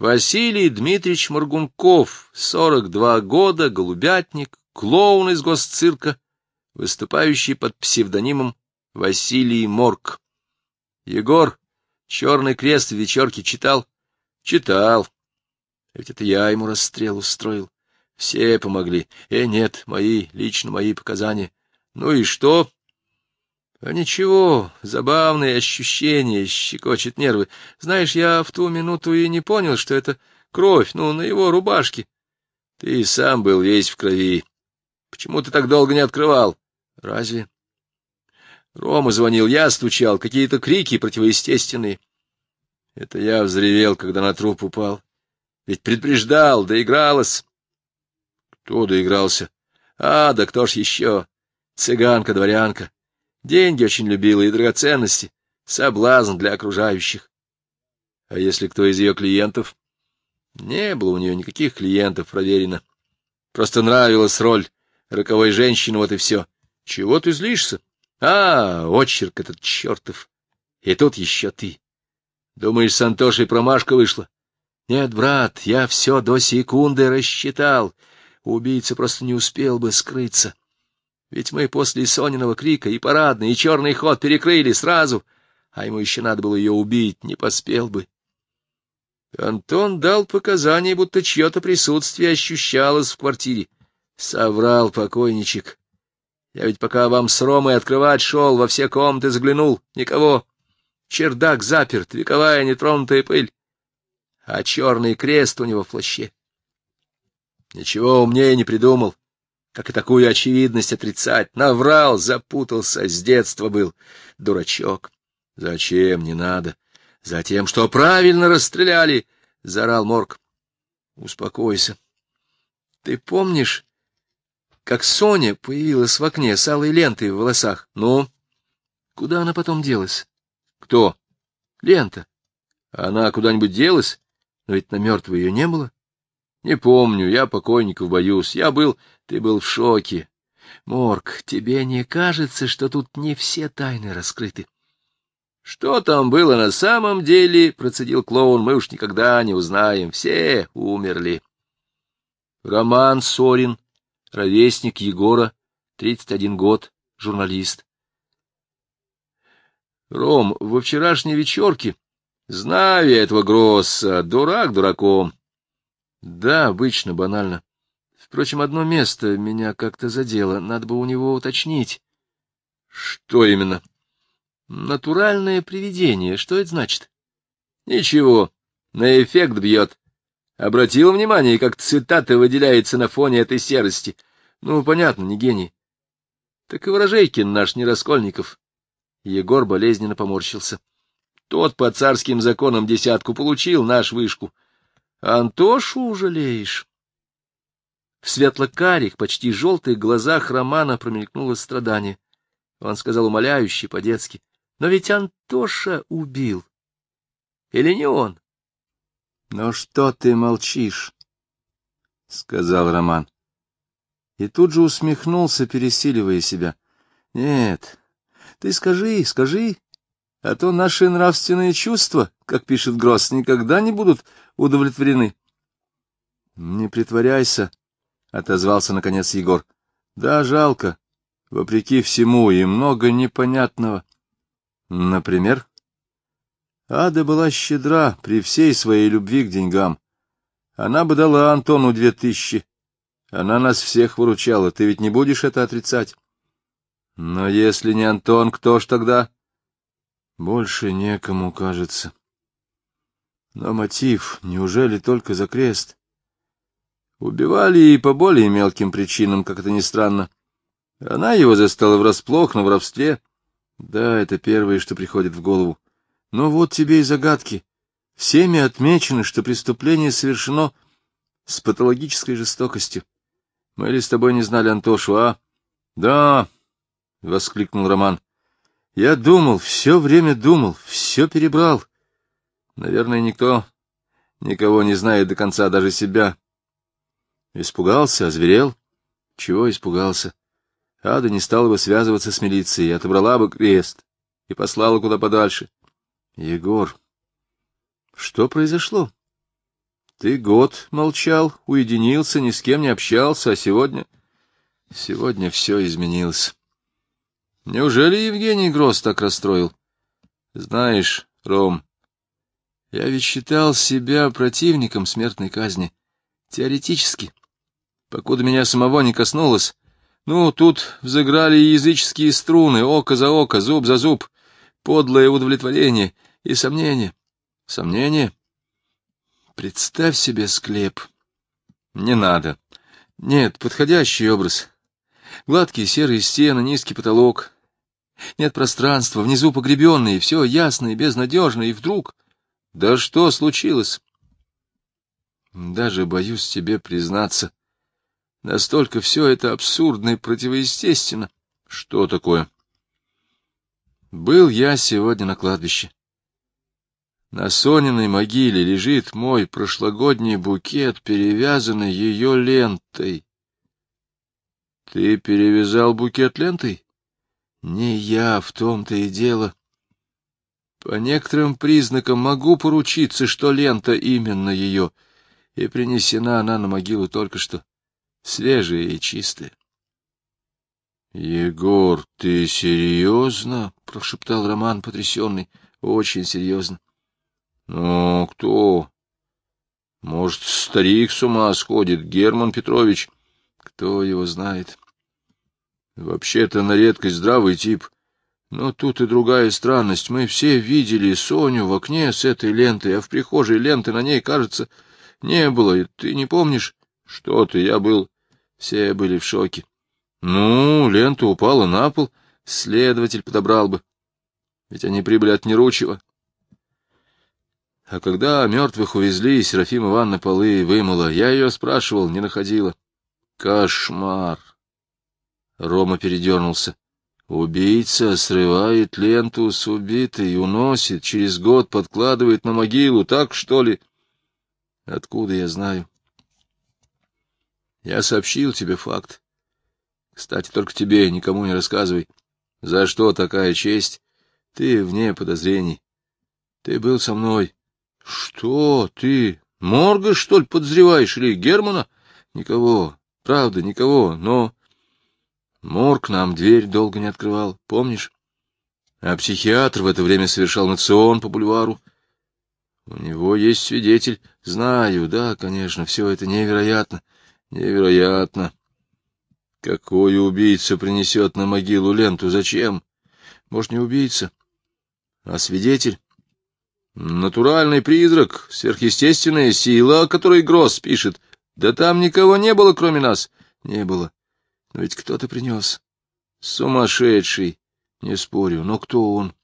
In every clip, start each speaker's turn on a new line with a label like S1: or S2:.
S1: Василий Дмитриевич Моргунков, 42 года, голубятник, клоун из госцирка, выступающий под псевдонимом Василий Морг. Егор, черный крест в вечерке читал? Читал. Ведь это я ему расстрел устроил. Все помогли. Э, нет, мои, лично мои показания. Ну и что? А ничего, забавные ощущения, щекочет нервы. Знаешь, я в ту минуту и не понял, что это кровь, ну, на его рубашке. Ты сам был весь в крови. Почему ты так долго не открывал? Разве? Рома звонил, я стучал, какие-то крики противоестественные. Это я взревел, когда на труп упал. Ведь предупреждал, доигралась. Кто доигрался? А, да кто ж еще? Цыганка-дворянка. Деньги очень любила и драгоценности, соблазн для окружающих. А если кто из ее клиентов? Не было у нее никаких клиентов, проверено. Просто нравилась роль роковой женщины, вот и все. Чего ты злишься? А, очерк этот чертов. И тут еще ты. Думаешь, с Антошей промашка вышла? Нет, брат, я все до секунды рассчитал. Убийца просто не успел бы скрыться. Ведь мы после Сониного крика и парадный, и черный ход перекрыли сразу, а ему еще надо было ее убить, не поспел бы. Антон дал показания, будто чье-то присутствие ощущалось в квартире. Соврал покойничек. Я ведь пока вам с Ромой открывать шел, во все комнаты заглянул. Никого. Чердак заперт, вековая нетронутая пыль. А черный крест у него в плаще. Ничего умнее не придумал. Как и такую очевидность отрицать? Наврал, запутался, с детства был. Дурачок. Зачем, не надо. Затем, что правильно расстреляли, — заорал Морг. Успокойся. Ты помнишь, как Соня появилась в окне с алой лентой в волосах? Ну? Куда она потом делась? Кто? Лента. Она куда-нибудь делась? Но ведь на мертвой ее не было. Не помню, я покойников боюсь. Я был... Ты был в шоке. Морг, тебе не кажется, что тут не все тайны раскрыты? Что там было на самом деле, процедил клоун, мы уж никогда не узнаем. Все умерли. Роман Сорин, ровесник Егора, 31 год, журналист. Ром, во вчерашней вечерке, знаю я этого Гросса, дурак дураком. Да, обычно, банально. Впрочем, одно место меня как-то задело, надо бы у него уточнить. Что именно? Натуральное привидение, что это значит? Ничего, на эффект бьет. Обратил внимание, как цитата выделяется на фоне этой серости. Ну, понятно, не гений. Так и Ворожейкин наш не Раскольников. Егор болезненно поморщился. Тот по царским законам десятку получил, наш вышку. Антошу жалеешь? В светло-карих, почти желтых глазах Романа промелькнуло страдание. Он сказал умоляюще, по-детски, «Но ведь Антоша убил. Или не он?» «Ну что ты молчишь?» — сказал Роман. И тут же усмехнулся, пересиливая себя. «Нет, ты скажи, скажи, а то наши нравственные чувства, как пишет Гросс, никогда не будут удовлетворены». «Не притворяйся», — отозвался, наконец, Егор. — Да, жалко. Вопреки всему, и много непонятного. Например? Ада была щедра при всей своей любви к деньгам. Она бы дала Антону две тысячи. Она нас всех выручала, ты ведь не будешь это отрицать. Но если не Антон, кто ж тогда? Больше некому, кажется. Но мотив, неужели только за крест? Убивали и по более мелким причинам, как это ни странно. Она его застала врасплох на воровстве. Да, это первое, что приходит в голову. Но вот тебе и загадки. Всеми отмечено, что преступление совершено с патологической жестокостью. Мы ли с тобой не знали Антошу, а? — Да, — воскликнул Роман. — Я думал, все время думал, все перебрал. Наверное, никто никого не знает до конца, даже себя. Испугался, озверел? Чего испугался? Ада не стала бы связываться с милицией, отобрала бы крест и послала куда подальше. Егор, что произошло? Ты год молчал, уединился, ни с кем не общался, а сегодня... Сегодня все изменилось. Неужели Евгений Гроз так расстроил? Знаешь, Ром, я ведь считал себя противником смертной казни. Теоретически. Покуда меня самого не коснулось. Ну, тут взыграли языческие струны, око за око, зуб за зуб, подлое удовлетворение и сомнение. Сомнение? Представь себе склеп. Не надо. Нет, подходящий образ. Гладкие серые стены, низкий потолок. Нет пространства, внизу погребенные, все ясно и безнадежно, и вдруг... Да что случилось? Даже боюсь тебе признаться. Настолько все это абсурдно и противоестественно. Что такое? Был я сегодня на кладбище. На Сониной могиле лежит мой прошлогодний букет, перевязанный ее лентой. Ты перевязал букет лентой? Не я, в том-то и дело. По некоторым признакам могу поручиться, что лента именно ее, и принесена она на могилу только что, свежая и чистая. — Егор, ты серьезно? — прошептал Роман, потрясенный. — Очень серьезно. — Ну, кто? Может, старик с ума сходит, Герман Петрович? Кто его знает? Вообще-то на редкость здравый тип — но тут и другая странность. Мы все видели Соню в окне с этой лентой, а в прихожей ленты на ней, кажется, не было. И ты не помнишь? Что ты, я был. Все были в шоке. Ну, лента упала на пол, следователь подобрал бы. Ведь они прибыли от Неручева. А когда мертвых увезли, Серафима Ивановна полы вымыла. Я ее спрашивал, не находила. Кошмар! Рома передернулся. Убийца срывает ленту с убитой, уносит, через год подкладывает на могилу, так что ли? Откуда я знаю? Я сообщил тебе факт. Кстати, только тебе, никому не рассказывай. За что такая честь? Ты вне подозрений. Ты был со мной. Что ты? Морга, что ли, подозреваешь? Или Германа? Никого. Правда, никого. Но Морг нам дверь долго не открывал, помнишь? А психиатр в это время совершал национ по бульвару. У него есть свидетель. Знаю, да, конечно, все это невероятно. Невероятно. Какой убийца принесет на могилу ленту? Зачем? Может, не убийца, а свидетель? Натуральный призрак, сверхъестественная сила, о которой Гросс пишет. Да там никого не было, кроме нас. Не было. Но ведь кто-то принес. Сумасшедший, не спорю, но кто он?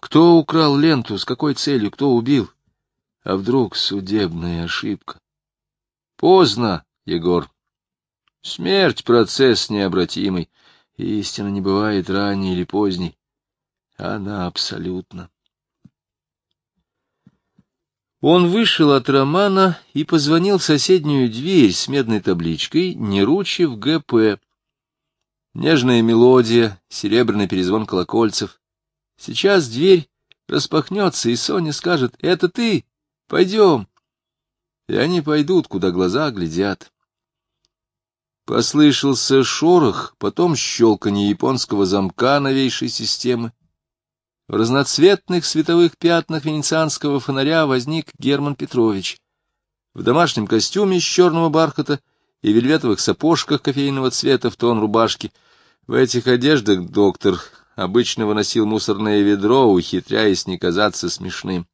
S1: Кто украл ленту, с какой целью, кто убил? А вдруг судебная ошибка? Поздно, Егор. Смерть — процесс необратимый. Истина не бывает ранней или поздней. Она абсолютно. Он вышел от романа и позвонил в соседнюю дверь с медной табличкой «Неручев ГП». Нежная мелодия, серебряный перезвон колокольцев. Сейчас дверь распахнется, и Соня скажет «Это ты? Пойдем». И они пойдут, куда глаза глядят. Послышался шорох, потом щелканье японского замка новейшей системы. В разноцветных световых пятнах венецианского фонаря возник Герман Петрович. В домашнем костюме из черного бархата и вельветовых сапожках кофейного цвета в тон рубашки. В этих одеждах доктор обычно выносил мусорное ведро, ухитряясь не казаться смешным.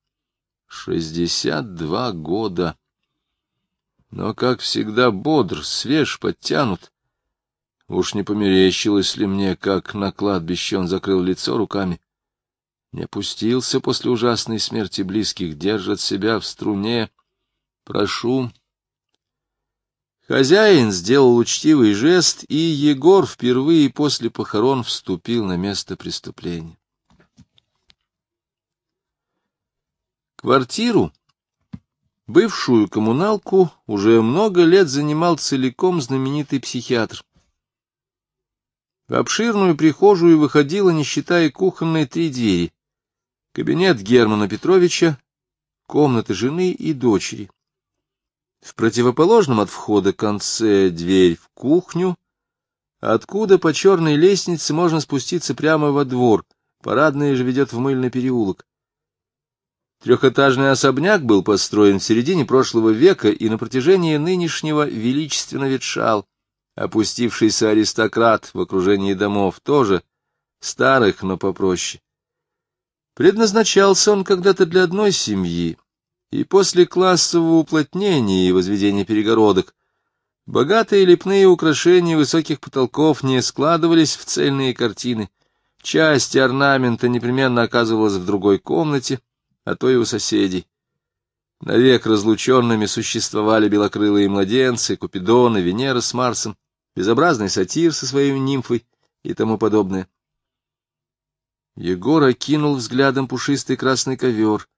S1: Шестьдесят два года. Но, как всегда, бодр, свеж, подтянут. Уж не померещилось ли мне, как на кладбище он закрыл лицо руками? не опустился после ужасной смерти близких, держат себя в струне. Прошу. Хозяин сделал учтивый жест, и Егор впервые после похорон вступил на место преступления. Квартиру, бывшую коммуналку, уже много лет занимал целиком знаменитый психиатр. В обширную прихожую выходило, не считая кухонной, три двери кабинет Германа Петровича, комнаты жены и дочери. В противоположном от входа конце дверь в кухню, откуда по черной лестнице можно спуститься прямо во двор, парадная же ведет в мыльный переулок. Трехэтажный особняк был построен в середине прошлого века и на протяжении нынешнего величественно ветшал. Опустившийся аристократ в окружении домов тоже старых, но попроще. Предназначался он когда-то для одной семьи, и после классового уплотнения и возведения перегородок богатые лепные украшения высоких потолков не складывались в цельные картины. Часть орнамента непременно оказывалась в другой комнате, а то и у соседей. Навек разлученными существовали белокрылые младенцы, Купидоны, Венера с Марсом, безобразный сатир со своей нимфой и тому подобное. Егор окинул взглядом пушистый красный ковер,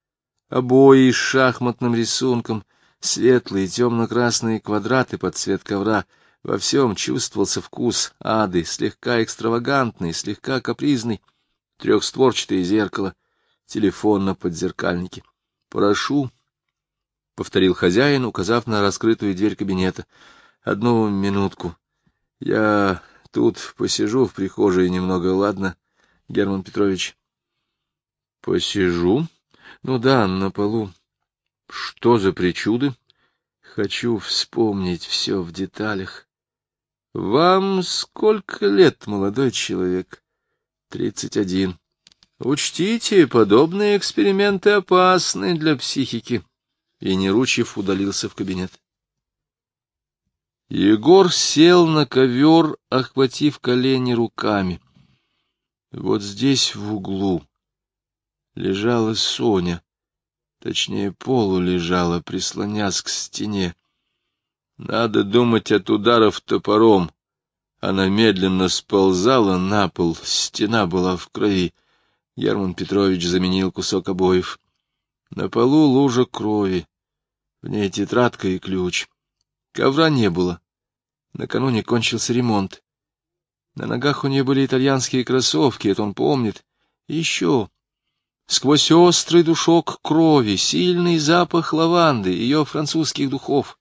S1: обои с шахматным рисунком, светлые темно-красные квадраты под цвет ковра. Во всем чувствовался вкус ады, слегка экстравагантный, слегка капризный, трехстворчатое зеркало, телефон на подзеркальнике. «Прошу», — повторил хозяин, указав на раскрытую дверь кабинета. «Одну минутку. Я тут посижу в прихожей немного, ладно?» Герман Петрович. — Посижу? Ну да, на полу. Что за причуды? Хочу вспомнить все в деталях. Вам сколько лет, молодой человек? Тридцать один. Учтите, подобные эксперименты опасны для психики. И Неручев удалился в кабинет. Егор сел на ковер, охватив колени руками. Вот здесь, в углу, лежала Соня, точнее, полу лежала, прислонясь к стене. Надо думать от ударов топором. Она медленно сползала на пол, стена была в крови. Герман Петрович заменил кусок обоев. На полу лужа крови, в ней тетрадка и ключ. Ковра не было. Накануне кончился ремонт. На ногах у нее были итальянские кроссовки, это он помнит. И еще. Сквозь острый душок крови, сильный запах лаванды, ее французских духов.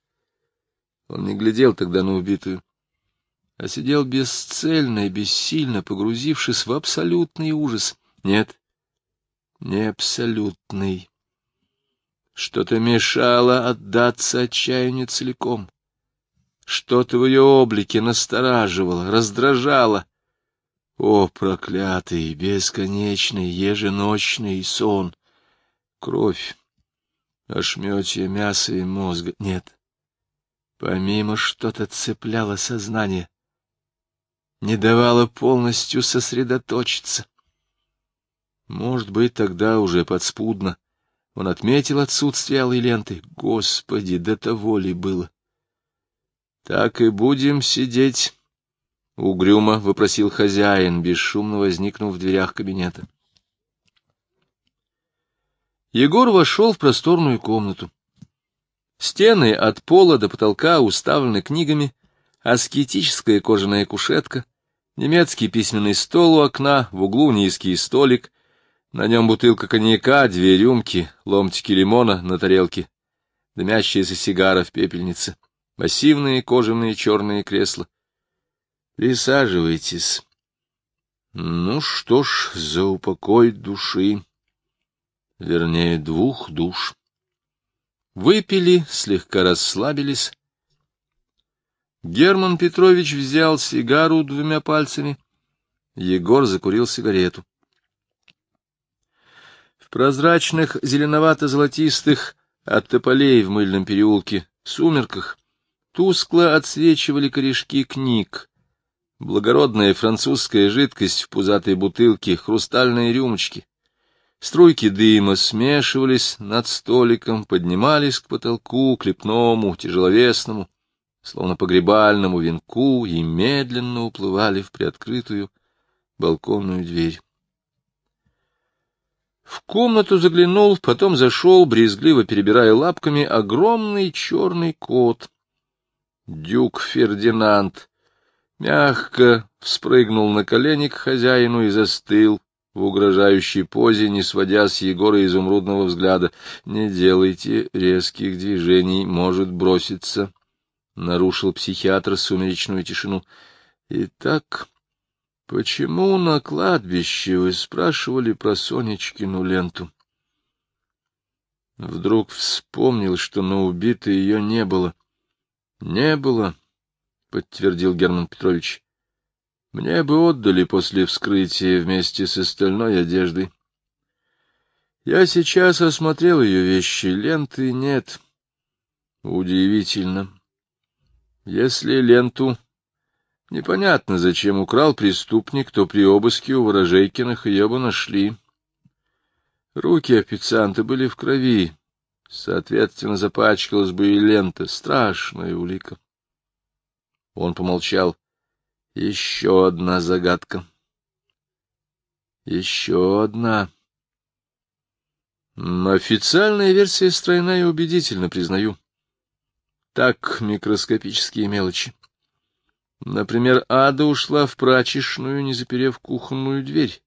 S1: Он не глядел тогда на убитую, а сидел бесцельно и бессильно, погрузившись в абсолютный ужас. Нет, не абсолютный. Что-то мешало отдаться отчаянию целиком. Что-то в ее облике настораживало, раздражало. О, проклятый, бесконечный, еженочный сон! Кровь, ошметья мяса и мозга. Нет, помимо что-то цепляло сознание, не давало полностью сосредоточиться. Может быть, тогда уже подспудно он отметил отсутствие алой ленты. Господи, до того ли было? — Так и будем сидеть, — угрюмо вопросил хозяин, бесшумно возникнув в дверях кабинета. Егор вошел в просторную комнату. Стены от пола до потолка уставлены книгами, аскетическая кожаная кушетка, немецкий письменный стол у окна, в углу низкий столик, на нем бутылка коньяка, две рюмки, ломтики лимона на тарелке, дымящаяся сигара в пепельнице массивные кожаные черные кресла. Присаживайтесь. Ну что ж, за упокой души, вернее, двух душ. Выпили, слегка расслабились. Герман Петрович взял сигару двумя пальцами. Егор закурил сигарету. В прозрачных зеленовато-золотистых от тополей в мыльном переулке сумерках Тускло отсвечивали корешки книг. Благородная французская жидкость в пузатой бутылке, хрустальные рюмочки. Струйки дыма смешивались над столиком, поднимались к потолку, к лепному, тяжеловесному, словно погребальному венку, и медленно уплывали в приоткрытую балконную дверь. В комнату заглянул, потом зашел, брезгливо перебирая лапками, огромный черный кот Дюк Фердинанд мягко вспрыгнул на колени к хозяину и застыл, в угрожающей позе, не сводя с Егора изумрудного взгляда. «Не делайте резких движений, может броситься», — нарушил психиатр сумеречную тишину. «Итак, почему на кладбище вы спрашивали про Сонечкину ленту?» Вдруг вспомнил, что на убитой ее не было. «Не было», — подтвердил Герман Петрович. Мне бы отдали после вскрытия вместе с остальной одеждой. Я сейчас осмотрел ее вещи, ленты нет. Удивительно. Если ленту непонятно, зачем украл преступник, то при обыске у Ворожейкиных ее бы нашли. Руки официанта были в крови, соответственно, запачкалась бы и лента. Страшная улика. Он помолчал. Еще одна загадка. Еще одна. Официальная версия стройна и убедительна, признаю. Так микроскопические мелочи. Например, Ада ушла в прачечную, не заперев кухонную дверь.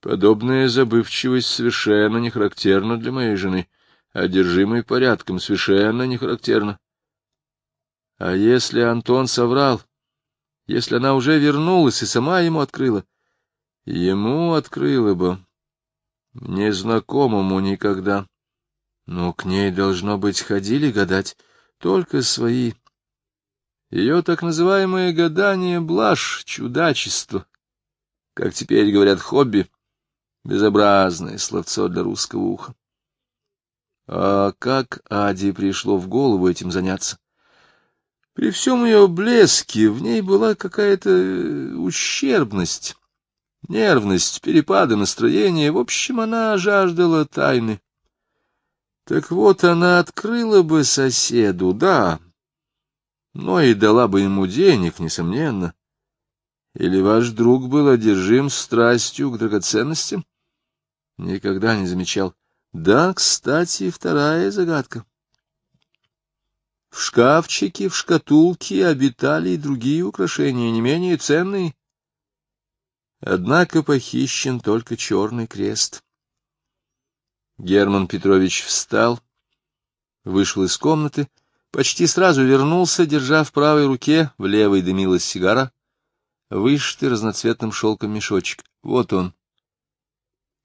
S1: Подобная забывчивость совершенно не характерна для моей жены, одержимой порядком совершенно не характерна. А если Антон соврал, если она уже вернулась и сама ему открыла. Ему открыла бы, незнакомому никогда. Но к ней, должно быть, ходили гадать только свои. Ее так называемое гадание — блажь, чудачество. Как теперь говорят хобби, безобразное словцо для русского уха. А как Аде пришло в голову этим заняться? При всем ее блеске в ней была какая-то ущербность, нервность, перепады настроения. В общем, она жаждала тайны. Так вот, она открыла бы соседу, да, но и дала бы ему денег, несомненно. Или ваш друг был одержим страстью к драгоценностям? Никогда не замечал. Да, кстати, вторая загадка. В шкафчике, в шкатулке обитали и другие украшения, не менее ценные. Однако похищен только черный крест. Герман Петрович встал, вышел из комнаты, почти сразу вернулся, держа в правой руке, в левой дымилась сигара, вышитый разноцветным шелком мешочек. Вот он.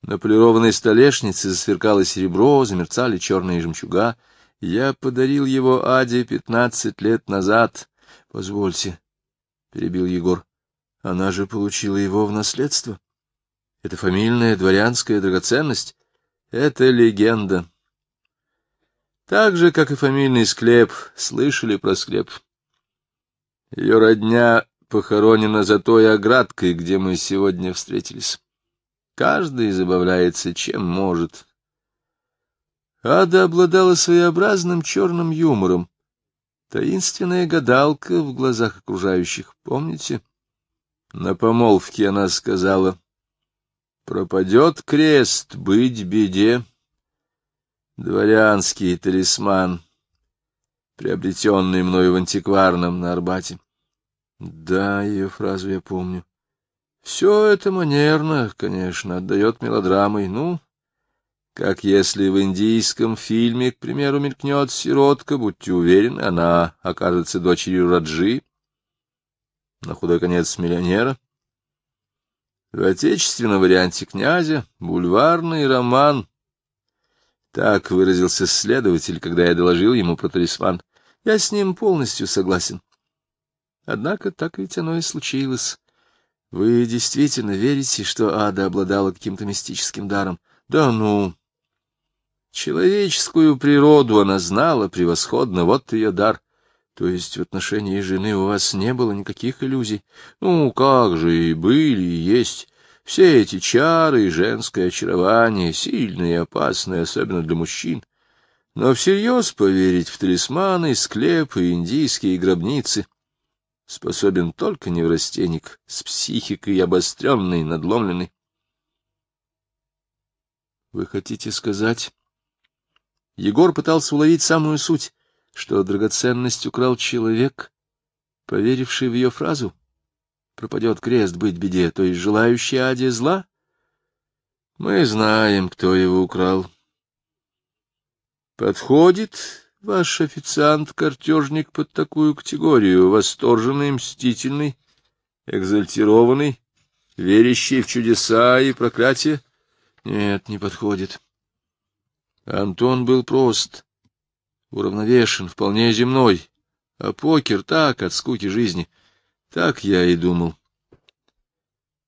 S1: На полированной столешнице засверкало серебро, замерцали черные жемчуга — я подарил его Аде пятнадцать лет назад. Позвольте, — перебил Егор. Она же получила его в наследство. Это фамильная дворянская драгоценность. Это легенда. Так же, как и фамильный склеп, слышали про склеп. Ее родня похоронена за той оградкой, где мы сегодня встретились. Каждый забавляется, чем может. Ада обладала своеобразным черным юмором. Таинственная гадалка в глазах окружающих, помните? На помолвке она сказала, «Пропадет крест, быть беде». Дворянский талисман, приобретенный мною в антикварном на Арбате. Да, ее фразу я помню. Все это манерно, конечно, отдает мелодрамой. Ну, как если в индийском фильме, к примеру, мелькнет сиротка, будьте уверены, она окажется дочерью Раджи, на худой конец миллионера. В отечественном варианте князя бульварный роман. Так выразился следователь, когда я доложил ему про талисман. Я с ним полностью согласен. Однако так ведь оно и случилось. Вы действительно верите, что Ада обладала каким-то мистическим даром? Да ну, Человеческую природу она знала превосходно, вот ее дар. То есть в отношении жены у вас не было никаких иллюзий? Ну, как же, и были, и есть. Все эти чары и женское очарование, сильные и опасные, особенно для мужчин. Но всерьез поверить в талисманы, склепы, индийские гробницы способен только неврастенник с психикой обостренной, надломленной. — Вы хотите сказать, Егор пытался уловить самую суть, что драгоценность украл человек, поверивший в ее фразу. Пропадет крест быть беде, то есть желающий Аде зла? Мы знаем, кто его украл. Подходит ваш официант-картежник под такую категорию, восторженный, мстительный, экзальтированный, верящий в чудеса и проклятие? Нет, не подходит. Антон был прост, уравновешен, вполне земной, а покер так, от скуки жизни. Так я и думал.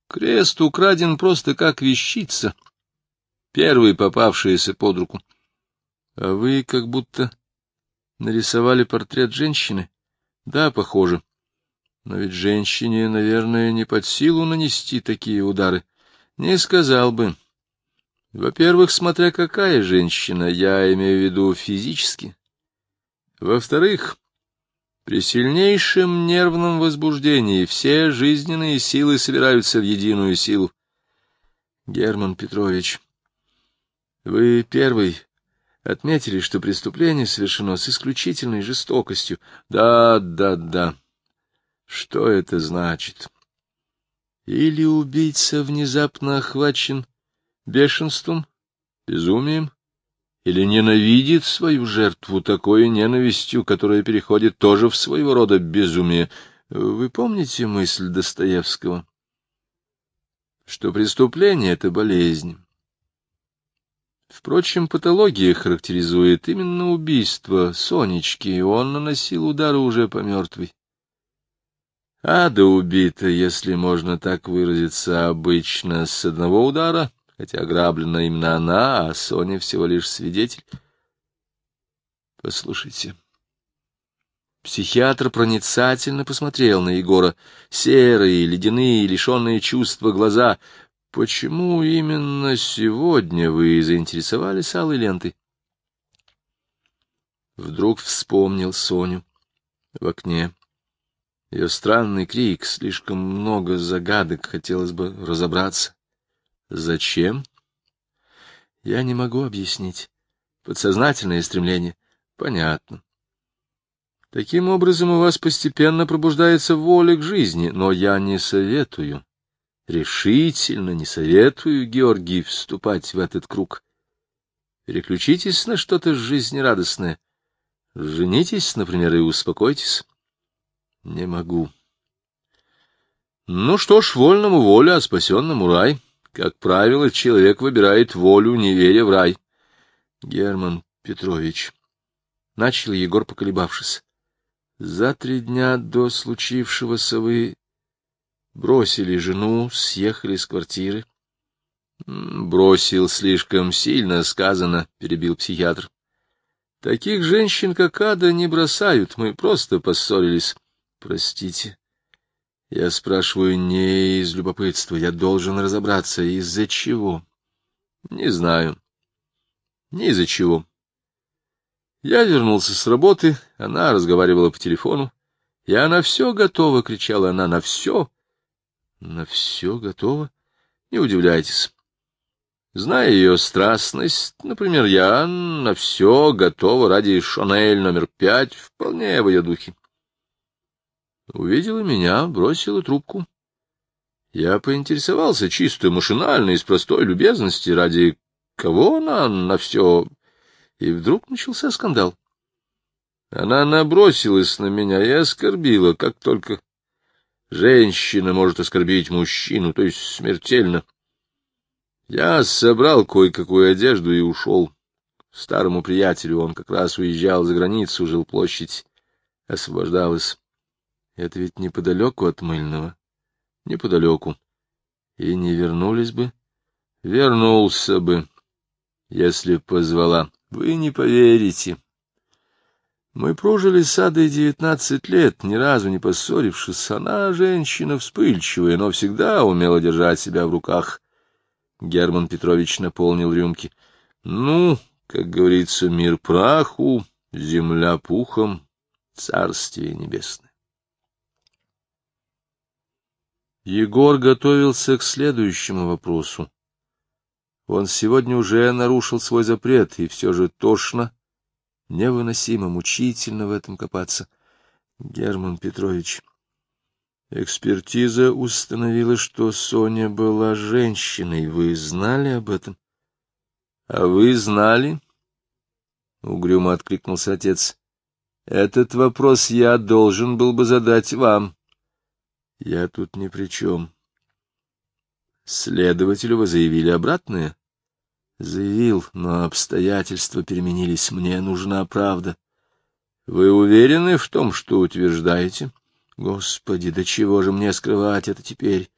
S1: Крест украден просто как вещица, первый попавшийся под руку. А вы как будто нарисовали портрет женщины? Да, похоже. Но ведь женщине, наверное, не под силу нанести такие удары. Не сказал бы. Во-первых, смотря какая женщина, я имею в виду физически. Во-вторых, при сильнейшем нервном возбуждении все жизненные силы собираются в единую силу. Герман Петрович, вы первый отметили, что преступление совершено с исключительной жестокостью. Да, да, да. Что это значит? Или убийца внезапно охвачен бешенством, безумием, или ненавидит свою жертву такой ненавистью, которая переходит тоже в своего рода безумие. Вы помните мысль Достоевского, что преступление — это болезнь? Впрочем, патология характеризует именно убийство Сонечки, и он наносил удары уже по мертвой. Ада убита, если можно так выразиться, обычно с одного удара — хотя ограблена именно она, а Соня всего лишь свидетель. Послушайте. Психиатр проницательно посмотрел на Егора. Серые, ледяные, лишенные чувства глаза. Почему именно сегодня вы заинтересовались алой лентой? Вдруг вспомнил Соню в окне. Ее странный крик, слишком много загадок, хотелось бы разобраться. Зачем? Я не могу объяснить. Подсознательное стремление. Понятно. Таким образом, у вас постепенно пробуждается воля к жизни, но я не советую, решительно не советую, Георгий, вступать в этот круг. Переключитесь на что-то жизнерадостное. Женитесь, например, и успокойтесь. Не могу. Ну что ж, вольному воля, а спасенному рай. Как правило, человек выбирает волю, не веря в рай. Герман Петрович, — начал Егор, поколебавшись, — за три дня до случившегося вы бросили жену, съехали с квартиры. — Бросил слишком сильно, сказано, — перебил психиатр. — Таких женщин, как Ада, не бросают, мы просто поссорились. Простите, я спрашиваю не из любопытства, я должен разобраться, из-за чего. Не знаю. Не из-за чего. Я вернулся с работы, она разговаривала по телефону. Я на все готова, кричала она, на все. На все готова? Не удивляйтесь. Зная ее страстность, например, я на все готова ради Шанель номер пять, вполне в ее духе. Увидела меня, бросила трубку. Я поинтересовался чисто машинально, из простой любезности, ради кого она на все... И вдруг начался скандал. Она набросилась на меня и оскорбила, как только женщина может оскорбить мужчину, то есть смертельно. Я собрал кое-какую одежду и ушел. Старому приятелю он как раз уезжал за границу, жил площадь, освобождалась. Это ведь неподалеку от Мыльного. Неподалеку. И не вернулись бы? Вернулся бы, если позвала. Вы не поверите. Мы прожили с Адой девятнадцать лет, ни разу не поссорившись. Она женщина вспыльчивая, но всегда умела держать себя в руках. Герман Петрович наполнил рюмки. Ну, как говорится, мир праху, земля пухом, царствие небесное. Егор готовился к следующему вопросу. Он сегодня уже нарушил свой запрет, и все же тошно, невыносимо, мучительно в этом копаться. Герман Петрович, Экспертиза установила, что Соня была женщиной. Вы знали об этом? — А вы знали? — угрюмо откликнулся отец. — Этот вопрос я должен был бы задать вам. — Я тут ни при чем. Следователю вы заявили обратное? — Заявил, но обстоятельства переменились. Мне нужна правда. — Вы уверены в том, что утверждаете? — Господи, до чего же мне скрывать это теперь?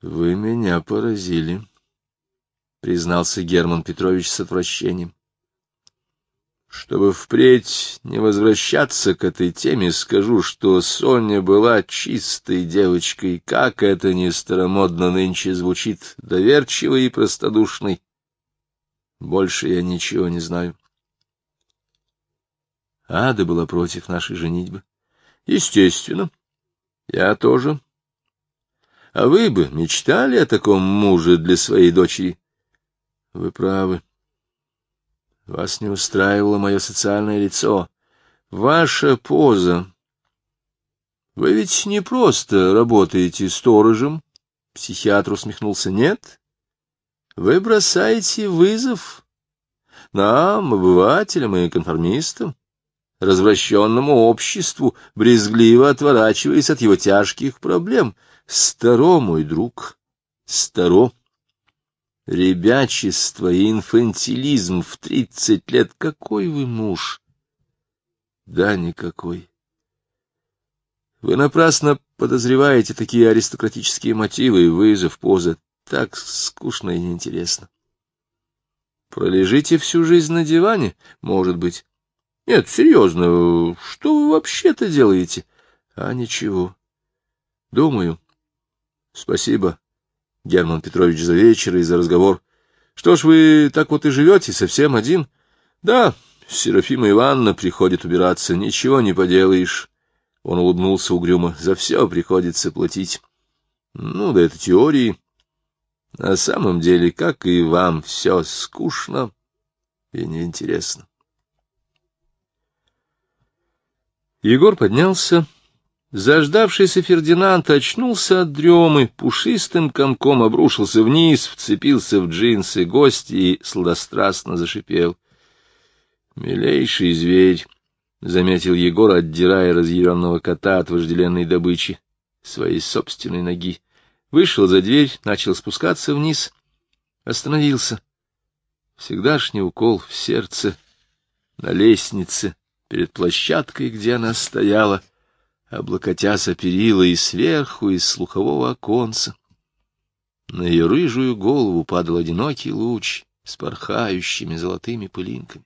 S1: Вы меня поразили, признался Герман Петрович с отвращением. Чтобы впредь не возвращаться к этой теме, скажу, что Соня была чистой девочкой, как это ни старомодно нынче звучит, доверчивой и простодушной. Больше я ничего не знаю. Ада была против нашей женитьбы. Естественно. Я тоже. А вы бы мечтали о таком муже для своей дочери? Вы правы. Вас не устраивало мое социальное лицо. Ваша поза. Вы ведь не просто работаете сторожем, психиатр усмехнулся. Нет? Вы бросаете вызов нам, обывателям и конформистам развращенному обществу, брезгливо отворачиваясь от его тяжких проблем. Старо, мой друг, старо. Ребячество и инфантилизм в тридцать лет. Какой вы муж? Да, никакой. Вы напрасно подозреваете такие аристократические мотивы вызов, поза. Так скучно и неинтересно. Пролежите всю жизнь на диване, может быть, нет, серьезно, что вы вообще-то делаете? А ничего. Думаю. Спасибо, Герман Петрович, за вечер и за разговор. Что ж вы так вот и живете, совсем один? Да, Серафима Ивановна приходит убираться, ничего не поделаешь. Он улыбнулся угрюмо. За все приходится платить. Ну, да это теории. На самом деле, как и вам, все скучно и неинтересно. Егор поднялся. Заждавшийся Фердинанд очнулся от дремы, пушистым комком обрушился вниз, вцепился в джинсы гости и сладострастно зашипел. «Милейший зверь!» — заметил Егор, отдирая разъяренного кота от вожделенной добычи своей собственной ноги. Вышел за дверь, начал спускаться вниз, остановился. Всегдашний укол в сердце, на лестнице, перед площадкой, где она стояла, облокотясь о и сверху из слухового оконца. На ее рыжую голову падал одинокий луч с порхающими золотыми пылинками.